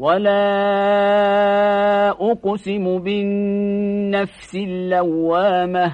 ولا أقسم بالنفس اللوامة